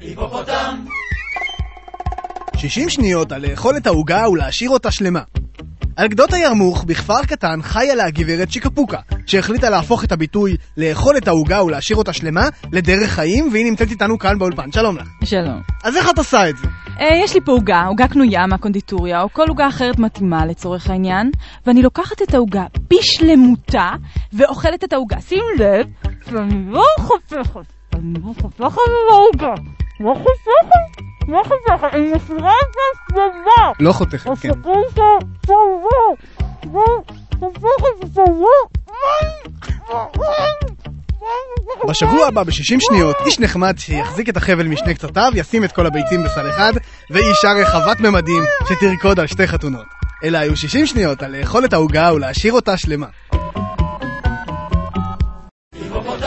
היפופוטם! 60 שניות על לאכול את העוגה ולהשאיר אותה שלמה. על גדות הירמוך, בכפר קטן, חיה לה הגברת שיקפוקה, שהחליטה להפוך את הביטוי לאכול את העוגה ולהשאיר אותה שלמה לדרך חיים, והיא נמצאת איתנו כאן באולפן. שלום לך. שלום. אז איך את עושה את זה? אה, יש לי פה עוגה, עוגה קנויה מהקונדיטוריה, או כל עוגה אחרת מתאימה לצורך העניין, ואני לוקחת את העוגה בשלמותה, ואוכלת את העוגה. שים לב, שאני לא חופכת, אני לא. לא לא חופכת, אני משאירה את זה שלמה. לא חותכת, כן. הסיפור ששלמה, וחופכת שלמה. בשבוע הבא, ב-60 שניות, איש נחמד שיחזיק את החבל משני קצותיו, ישים את כל הביצים בסל אחד, ואישה רחבת ממדים שתרקוד על שתי חתונות. אלה היו 60 שניות על לאכול את העוגה ולהשאיר אותה שלמה.